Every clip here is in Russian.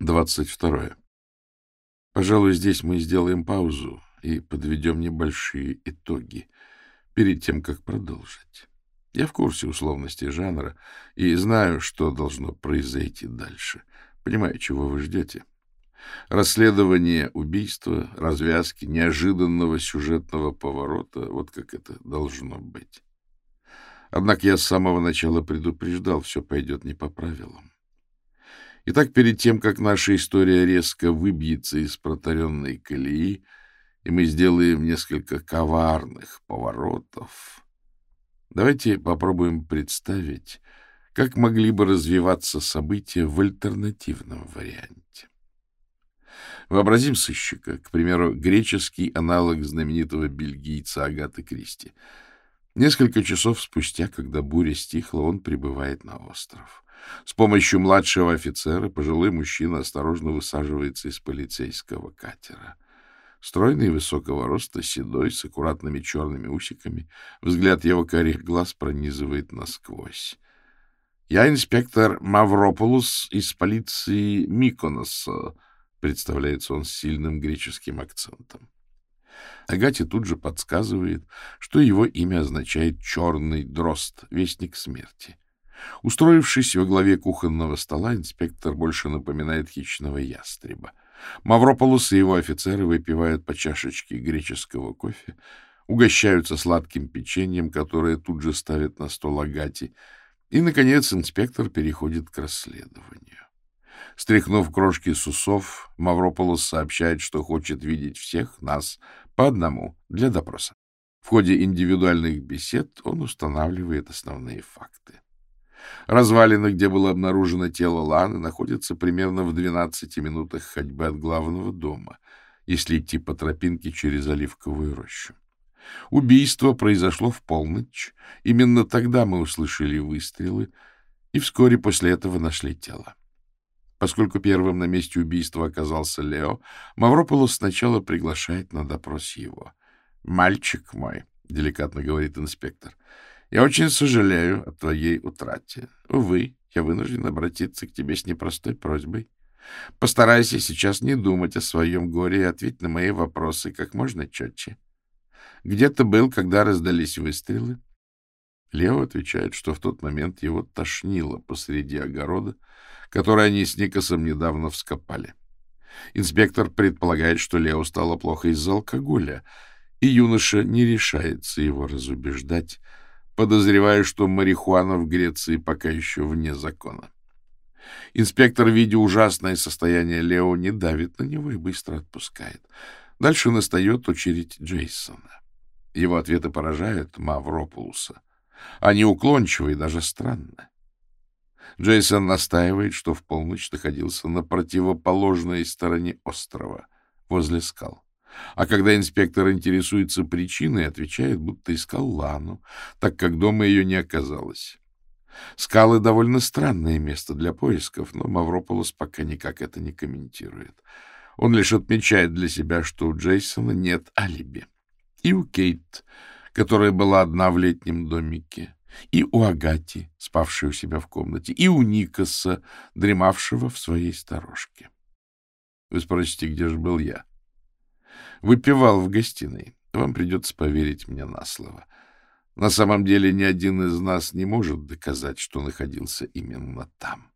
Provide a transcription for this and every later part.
22. Пожалуй, здесь мы сделаем паузу и подведем небольшие итоги перед тем, как продолжить. Я в курсе условностей жанра и знаю, что должно произойти дальше. Понимаю, чего вы ждете. Расследование убийства, развязки, неожиданного сюжетного поворота, вот как это должно быть. Однако я с самого начала предупреждал, все пойдет не по правилам. Итак, перед тем, как наша история резко выбьется из протаренной колеи, и мы сделаем несколько коварных поворотов, давайте попробуем представить, как могли бы развиваться события в альтернативном варианте. Вообразим сыщика, к примеру, греческий аналог знаменитого бельгийца Агаты Кристи. Несколько часов спустя, когда буря стихла, он прибывает на остров. С помощью младшего офицера пожилой мужчина осторожно высаживается из полицейского катера. Стройный, высокого роста, седой, с аккуратными черными усиками, взгляд его карих глаз пронизывает насквозь. «Я инспектор Маврополус из полиции Миконоса», — представляется он с сильным греческим акцентом. Агате тут же подсказывает, что его имя означает «черный дрозд», вестник смерти. Устроившись во главе кухонного стола, инспектор больше напоминает хищного ястреба. Маврополос и его офицеры выпивают по чашечке греческого кофе, угощаются сладким печеньем, которое тут же ставят на стол Агати, и, наконец, инспектор переходит к расследованию. Стряхнув крошки с усов, Маврополос сообщает, что хочет видеть всех нас по одному для допроса. В ходе индивидуальных бесед он устанавливает основные факты. Развалины, где было обнаружено тело Ланы, находятся примерно в 12 минутах ходьбы от главного дома, если идти по тропинке через оливковую рощу. Убийство произошло в полночь. Именно тогда мы услышали выстрелы и вскоре после этого нашли тело. Поскольку первым на месте убийства оказался Лео, Маврополос сначала приглашает на допрос его. «Мальчик мой», — деликатно говорит инспектор, — «я очень сожалею о твоей утрате. Увы, я вынужден обратиться к тебе с непростой просьбой. Постарайся сейчас не думать о своем горе и ответь на мои вопросы как можно четче. Где ты был, когда раздались выстрелы?» Лео отвечает, что в тот момент его тошнило посреди огорода, который они с Никосом недавно вскопали. Инспектор предполагает, что Лео стало плохо из-за алкоголя, и юноша не решается его разубеждать, подозревая, что марихуана в Греции пока еще вне закона. Инспектор, видя ужасное состояние Лео, не давит на него и быстро отпускает. Дальше настает очередь Джейсона. Его ответы поражают Мавропулуса. Они уклончивы и даже странны. Джейсон настаивает, что в полночь находился на противоположной стороне острова, возле скал. А когда инспектор интересуется причиной, отвечает, будто искал Лану, так как дома ее не оказалось. Скалы — довольно странное место для поисков, но Маврополос пока никак это не комментирует. Он лишь отмечает для себя, что у Джейсона нет алиби. И у Кейт, которая была одна в летнем домике, и у Агати, спавшей у себя в комнате, и у Никаса, дремавшего в своей сторожке. Вы спросите, где же был я? Выпивал в гостиной. Вам придется поверить мне на слово. На самом деле ни один из нас не может доказать, что находился именно там.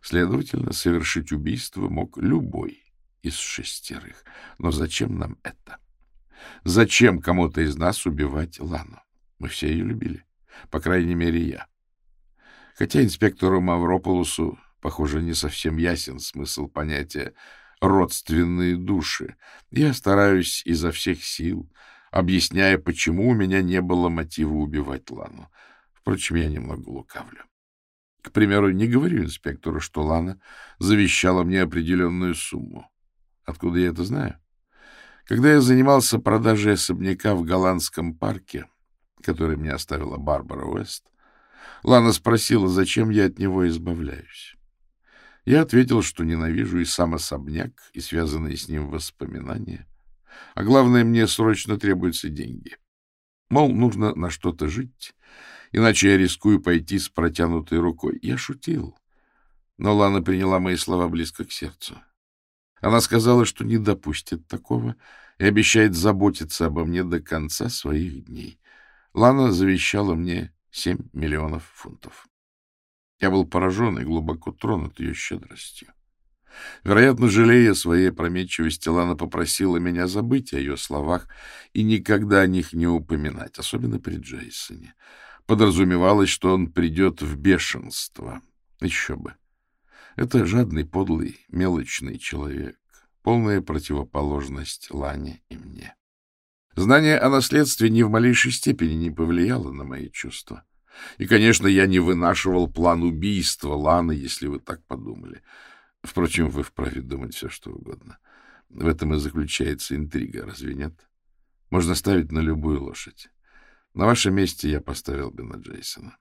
Следовательно, совершить убийство мог любой из шестерых. Но зачем нам это? Зачем кому-то из нас убивать Лану? Мы все ее любили. По крайней мере, я. Хотя инспектору Маврополусу, похоже, не совсем ясен смысл понятия «родственные души», я стараюсь изо всех сил, объясняя, почему у меня не было мотива убивать Лану. Впрочем, я немного лукавлю. К примеру, не говорю инспектору, что Лана завещала мне определенную сумму. Откуда я это знаю? Когда я занимался продажей особняка в голландском парке, который мне оставила Барбара Уэст, Лана спросила, зачем я от него избавляюсь. Я ответил, что ненавижу и сам особняк, и связанные с ним воспоминания. А главное, мне срочно требуются деньги. Мол, нужно на что-то жить, иначе я рискую пойти с протянутой рукой. Я шутил. Но Лана приняла мои слова близко к сердцу. Она сказала, что не допустит такого и обещает заботиться обо мне до конца своих дней. Лана завещала мне семь миллионов фунтов. Я был поражен и глубоко тронут ее щедростью. Вероятно, жалея своей опрометчивости, Лана попросила меня забыть о ее словах и никогда о них не упоминать, особенно при Джейсоне. Подразумевалось, что он придет в бешенство. Еще бы. Это жадный, подлый, мелочный человек, полная противоположность Лане и мне. Знание о наследстве ни в малейшей степени не повлияло на мои чувства. И, конечно, я не вынашивал план убийства Ланы, если вы так подумали. Впрочем, вы вправе думать все, что угодно. В этом и заключается интрига, разве нет? Можно ставить на любую лошадь. На вашем месте я поставил бы на Джейсона.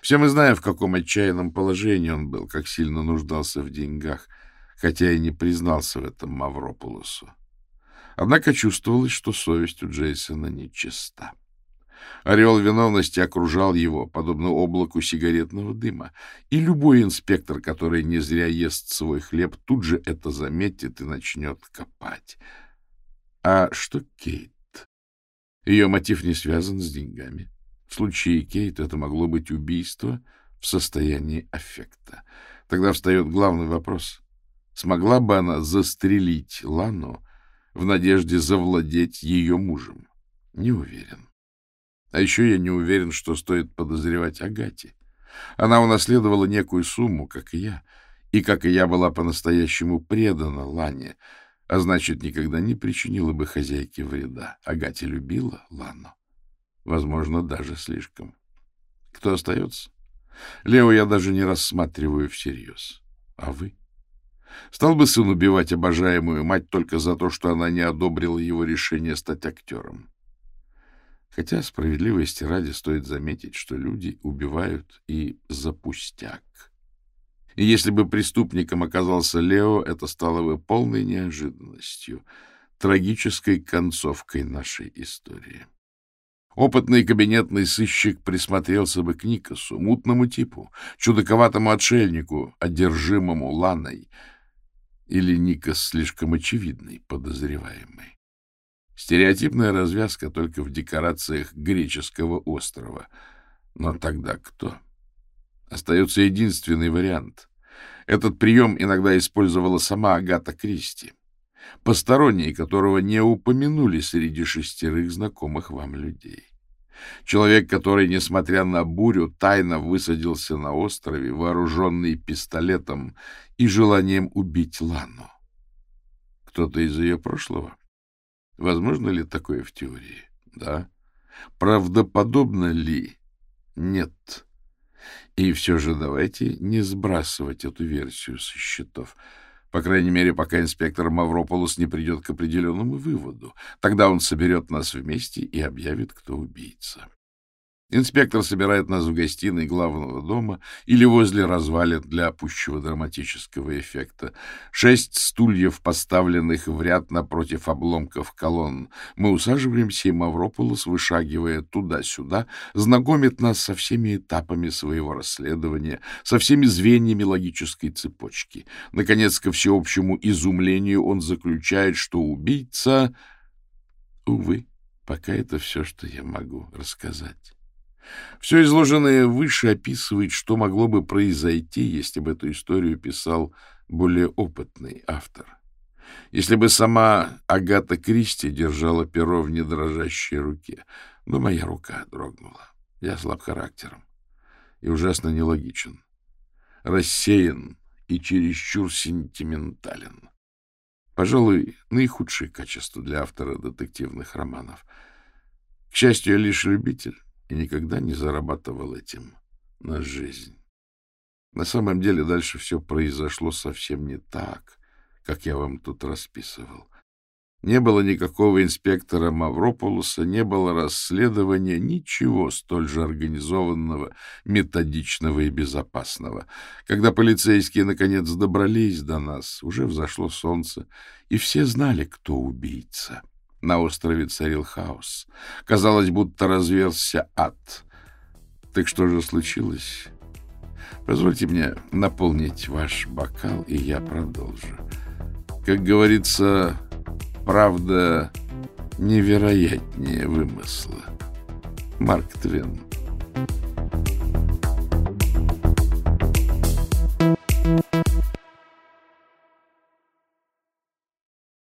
Все мы знаем, в каком отчаянном положении он был, как сильно нуждался в деньгах, хотя и не признался в этом Мавропулосу. Однако чувствовалось, что совесть у Джейсона нечиста. Орел виновности окружал его, подобно облаку сигаретного дыма, и любой инспектор, который не зря ест свой хлеб, тут же это заметит и начнет копать. А что Кейт? Ее мотив не связан с деньгами. В случае Кейт это могло быть убийство в состоянии аффекта. Тогда встает главный вопрос. Смогла бы она застрелить Лану в надежде завладеть ее мужем? Не уверен. А еще я не уверен, что стоит подозревать Агате. Она унаследовала некую сумму, как и я, и, как и я, была по-настоящему предана Лане, а значит, никогда не причинила бы хозяйке вреда. Агате любила Лану. Возможно, даже слишком. Кто остается? Лео я даже не рассматриваю всерьез. А вы? Стал бы сын убивать обожаемую мать только за то, что она не одобрила его решение стать актером? Хотя справедливости ради стоит заметить, что люди убивают и за пустяк. И если бы преступником оказался Лео, это стало бы полной неожиданностью, трагической концовкой нашей истории. Опытный кабинетный сыщик присмотрелся бы к Никосу, мутному типу, чудаковатому отшельнику, одержимому Ланой, или Никос слишком очевидный подозреваемый. Стереотипная развязка только в декорациях греческого острова. Но тогда кто? Остается единственный вариант. Этот прием иногда использовала сама Агата Кристи, посторонние которого не упомянули среди шестерых знакомых вам людей. Человек, который, несмотря на бурю, тайно высадился на острове, вооруженный пистолетом и желанием убить Лану. Кто-то из ее прошлого? Возможно ли такое в теории? Да. Правдоподобно ли? Нет. И все же давайте не сбрасывать эту версию со счетов. По крайней мере, пока инспектор Маврополос не придет к определенному выводу. Тогда он соберет нас вместе и объявит, кто убийца. Инспектор собирает нас в гостиной главного дома или возле развалин для пущего драматического эффекта. Шесть стульев, поставленных в ряд напротив обломков колонн. Мы усаживаемся, и Маврополос, вышагивая туда-сюда, знакомит нас со всеми этапами своего расследования, со всеми звеньями логической цепочки. Наконец, ко всеобщему изумлению он заключает, что убийца... Увы, пока это все, что я могу рассказать. Все изложенное выше описывает, что могло бы произойти, если бы эту историю писал более опытный автор. Если бы сама Агата Кристи держала перо в недрожащей руке, но моя рука дрогнула. Я слаб характером и ужасно нелогичен, рассеян и чересчур сентиментален. Пожалуй, наихудшее качество для автора детективных романов. К счастью, я лишь любитель и никогда не зарабатывал этим на жизнь. На самом деле дальше все произошло совсем не так, как я вам тут расписывал. Не было никакого инспектора Маврополуса, не было расследования, ничего столь же организованного, методичного и безопасного. Когда полицейские наконец добрались до нас, уже взошло солнце, и все знали, кто убийца. На острове царил хаос. Казалось, будто разверзся ад. Так что же случилось? Позвольте мне наполнить ваш бокал, и я продолжу. Как говорится, правда невероятнее вымысла. Марк Твен.